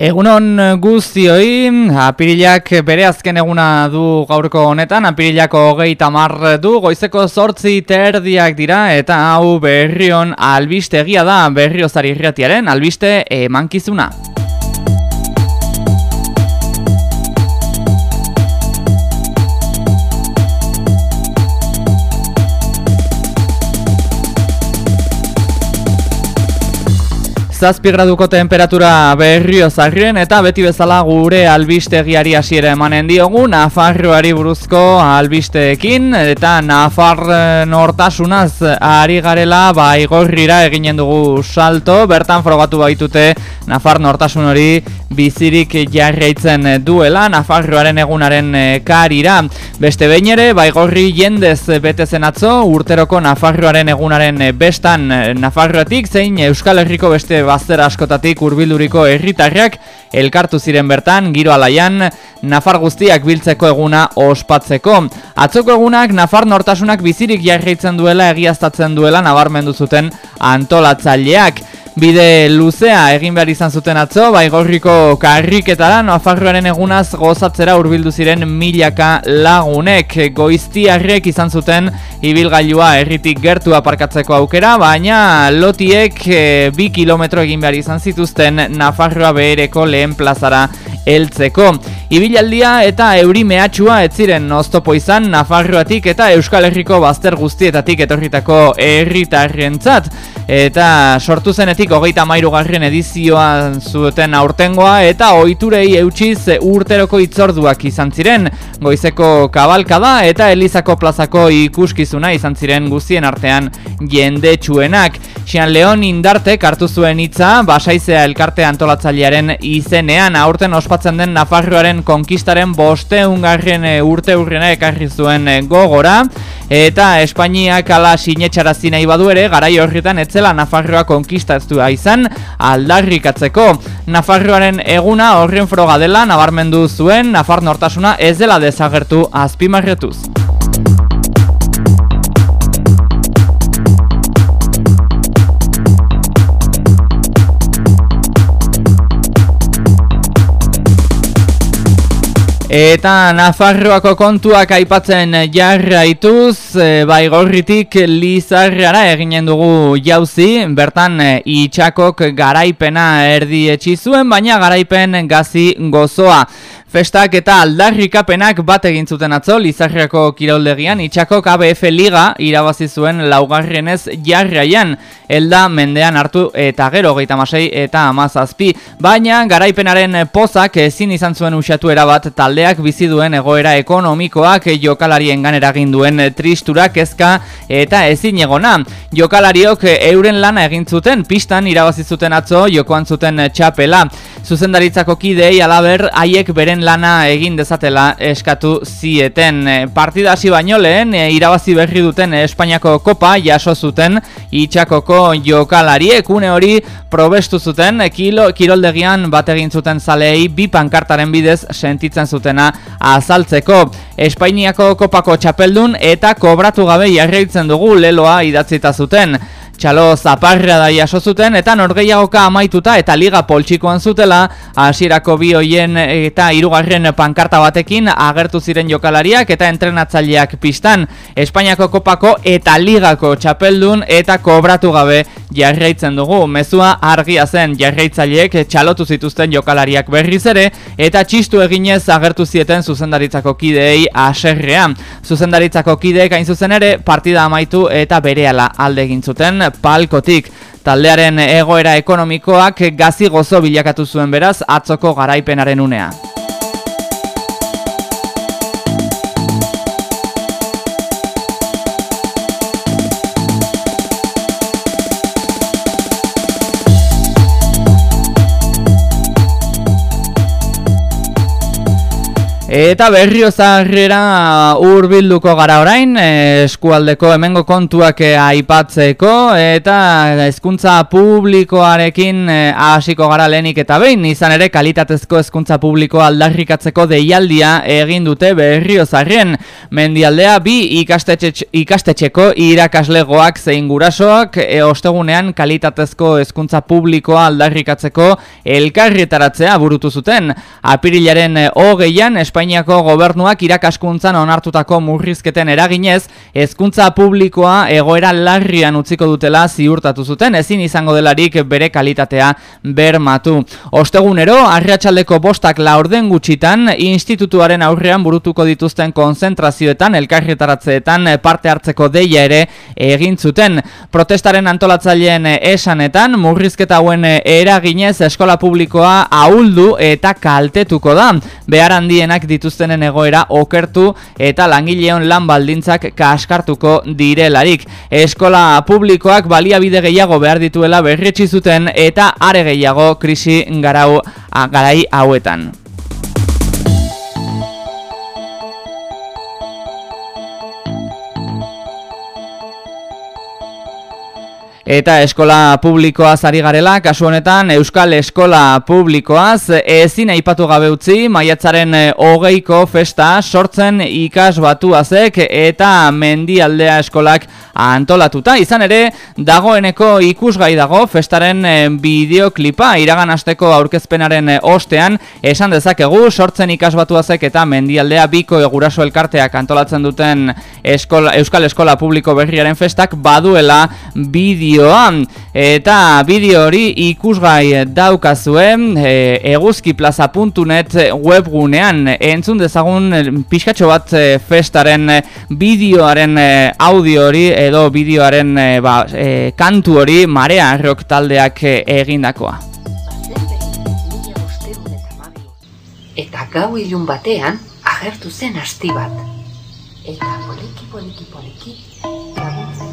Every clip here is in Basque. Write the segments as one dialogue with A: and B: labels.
A: Egunon guztioi, apirilak bere azken eguna du gaurko honetan, apirilako hogei tamar du, goizeko sortzi terdiak dira, eta hau berrion albiste egia da. Berriozari irratiaren, albiste emankizuna. Zazpigraduko temperatura berrio zarrien eta beti bezala gure albistegiari hasiera emanen diogu Nafarroari buruzko albisteekin eta Nafar nortasunaz ari garela ba igorrira eginen dugu salto. Bertan frogatu baitute Nafar nortasun hori bizirik jarraitzen duela Nafarroaren egunaren karira. Beste behin ere ba igorri jendez bete zen atzo urteroko Nafarroaren egunaren bestan Nafarroatik zein Euskal Herriko beste bazter askotatik urbilduriko herritarrak elkartu ziren bertan giro alaian Nafar guztiak biltzeko eguna ospatzeko. Atzoko egunak Nafar nortasunak bizirik jarraitzen duela egiaztatzen duela nabarmendu zuten antolatzaileak. Bide luzea egin behar izan zuten atzo, baigorriko karriketara Nafarroaren egunaz gozatzera hurbildu ziren milaka lagunek. Goiztiarrek izan zuten ibilgailua herritik gertu aparkatzeko aukera, baina lotiek e, bi kilometro egin behar izan zituzten Nafarroa behereko lehen plazara heltzeko. Ibilaldia eta euri mehatxua ez ziren oztopo izan Nafarroatik eta Euskal Herriko bazter guztietatik etorritako herritarrentzat. Eta sortu zenetik hogeita mairu garren edizioa zuten aurtengoa eta ohiturei eutxiz urteroko itzorduak izan ziren. Goizeko kabalkada eta Elizako plazako ikuskizuna izan ziren guztien artean jende txuenak. Xian Leon indartek hartu zuen hitza basaizea elkarte antolatzailearen izenean. Aurten ospatzen den Nafarroaren konkistaren boste ungarren urte urrena ekarri zuen gogora eta Espainiak ala sinetxarazi nahi badu ere garai horretan etze zela Nafarroa konkistaztua izan aldarrikatzeko. Nafarroaren eguna horren froga dela nabarmendu zuen Nafar nortasuna ez dela desagertu azpimarretuz. Eta Nafarroako kontuak aipatzen jarraituz, e, bai gorritik lizarrara eginen dugu jauzi, bertan e, itxakok garaipena erdi etxizuen, baina garaipen gazi gozoa. Festak eta aldarrikapenak bat egin zuten atzo Lizarriako kiroldegian itxako KBF Liga irabazi zuen laugarrenez jarraian. Elda mendean hartu eta gero geita masei eta amazazpi baina garaipenaren pozak ezin izan zuen usatu erabat taldeak bizi duen egoera ekonomikoak jokalarien eragin duen tristurak ezka eta ezin egona. Jokalariok euren lana egin zuten pistan irabazi zuten atzo jokoan zuten txapela zuzendaritzako kidei alaber haiek beren lana egin dezatela eskatu zieten. E, partida hasi baino lehen e, irabazi berri duten Espainiako kopa jaso zuten itxakoko jokalariek une hori probestu zuten kilo, kiroldegian bat egin zuten zalei bi pankartaren bidez sentitzen zutena azaltzeko. Espainiako kopako txapeldun eta kobratu gabe jarraitzen dugu leloa idatzita zuten txalo zaparra da jaso zuten eta norgeiagoka amaituta eta liga poltsikoan zutela hasierako bi hoien eta hirugarren pankarta batekin agertu ziren jokalariak eta entrenatzaileak pistan. Espainiako kopako eta ligako txapeldun eta kobratu gabe jarraitzen dugu mezua argia zen jarraitzaileek txalotu zituzten jokalariak berriz ere eta txistu eginez agertu zieten zuzendaritzako kideei aserrean zuzendaritzako kideek hain zuzen ere partida amaitu eta berehala alde egin zuten palkotik. Taldearen egoera ekonomikoak gazi gozo bilakatu zuen beraz atzoko garaipenaren unea. Eta berrio zaharrera urbilduko gara orain, eh, eskualdeko hemengo kontuak eh, aipatzeko, eta hezkuntza publikoarekin eh, hasiko gara lehenik eta behin, izan ere kalitatezko hezkuntza publikoa aldarrikatzeko deialdia egin dute berrio zaharren. Mendialdea bi ikastetxeko irakaslegoak zein gurasoak e, ostegunean kalitatezko hezkuntza publikoa aldarrikatzeko elkarrietaratzea burutu zuten. Apirilaren hogeian, Espainiak Espainiako gobernuak irakaskuntzan onartutako murrizketen eraginez, hezkuntza publikoa egoera larrian utziko dutela ziurtatu zuten, ezin izango delarik bere kalitatea bermatu. Ostegunero, arriatxaldeko bostak laurden gutxitan, institutuaren aurrean burutuko dituzten konzentrazioetan, elkarretaratzeetan parte hartzeko deia ere egin zuten. Protestaren antolatzaileen esanetan, murrizketa hauen eraginez eskola publikoa ahuldu eta kaltetuko da. Behar handienak dituztenen egoera okertu eta langileon lan baldintzak kaskartuko direlarik. Eskola publikoak baliabide gehiago behar dituela berretsi zuten eta are gehiago krisi garau garai hauetan. Eta eskola publikoaz ari garela, kasu honetan Euskal Eskola Publikoaz ezin aipatu gabe utzi maiatzaren eh, hogeiko festa sortzen ikas batuazek eta mendialdea eskolak antolatuta. Izan ere, dagoeneko ikusgai dago festaren eh, bideoklipa iragan asteko aurkezpenaren eh, ostean esan dezakegu sortzen ikas batuazek eta mendialdea biko eguraso elkarteak antolatzen duten eskola, Euskal Eskola Publiko berriaren festak baduela bideo bideoan eta bideo hori ikusgai daukazuen e, eguzkiplaza.net webgunean. Entzun dezagun e, pixkatxo bat e, festaren bideoaren audio hori edo bideoaren ba, kantu hori marea rock taldeak egindakoa.
B: Eta gau ilun batean agertu zen asti bat. Eta poliki poliki poliki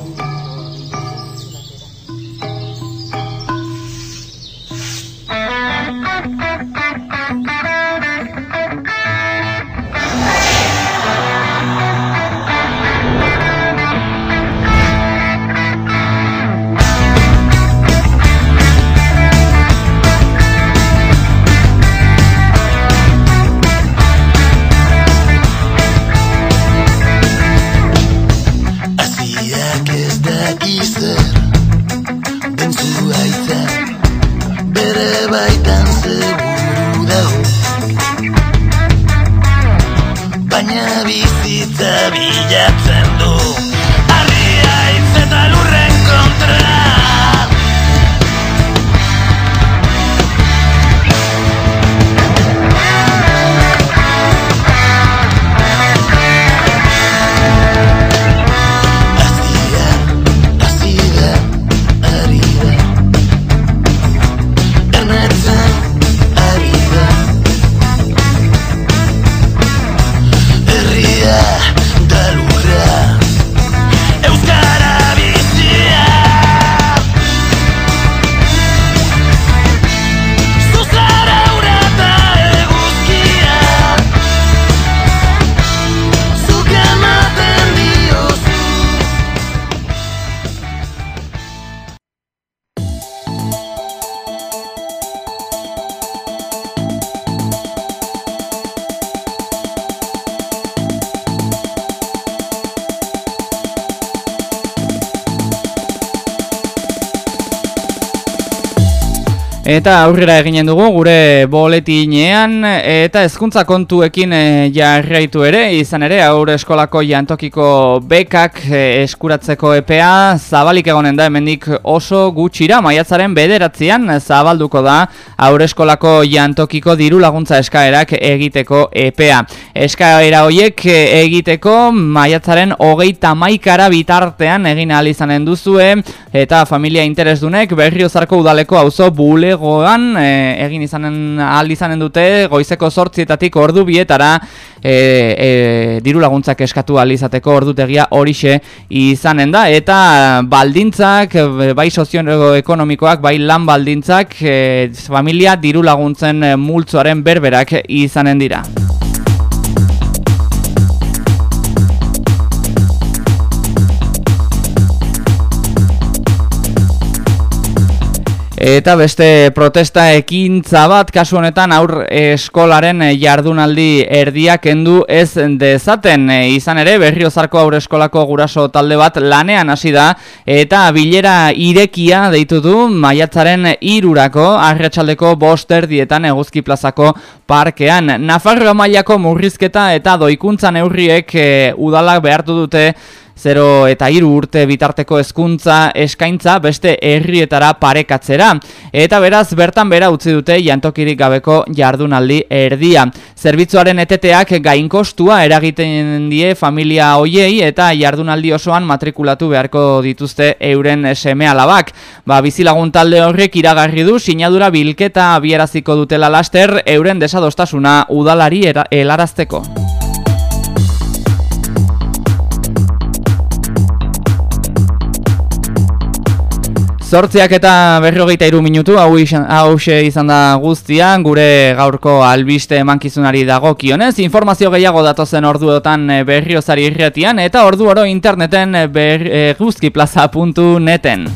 B: baina bizitza bilatzen du.
A: Eta aurrera eginen dugu gure boletinean eta hezkuntza kontuekin e, jarraitu ere, izan ere aurre eskolako jantokiko bekak e, eskuratzeko EPA zabalik egonen da hemendik oso gutxira maiatzaren bederatzean zabalduko da aurre eskolako jantokiko diru laguntza eskaerak egiteko EPA. Eskaera horiek egiteko maiatzaren hogeita maikara bitartean egin ahal izanen duzue eta familia interesdunek berriozarko udaleko auzo bule goan e, egin izanen aldi izanen dute goizeko sortzietatik ordu bietara e, e, diru laguntzak eskatu alizateko ordutegia horixe izanen da eta baldintzak bai sozioekonomikoak bai lan baldintzak familia diru laguntzen multzoaren berberak izanen dira. Eta beste protesta ekintza bat kasu honetan aur eskolaren jardunaldi erdiak kendu ez dezaten e, izan ere berriozarko aur eskolako guraso talde bat lanean hasi da eta bilera irekia deitu du maiatzaren irurako arratsaldeko bost erdietan eguzki plazako parkean. Nafarroa mailako murrizketa eta doikuntza neurriek e, udalak behartu dute 0 eta 3 urte bitarteko hezkuntza eskaintza beste herrietara parekatzera eta beraz bertan bera utzi dute jantokirik gabeko jardunaldi erdia. Zerbitzuaren eteteak gainkostua eragiten die familia hoiei eta jardunaldi osoan matrikulatu beharko dituzte euren seme alabak. Ba, bizilagun talde horrek iragarri du sinadura bilketa abieraziko dutela laster euren desadostasuna udalari helarazteko. Zortziak eta berrogeita iru minutu, hau izan da guztian, gure gaurko albiste emankizunari dago kionez. Informazio gehiago datozen orduotan eh, berriozari irretian eta ordu oro interneten eh, ber, guzkiplaza.neten.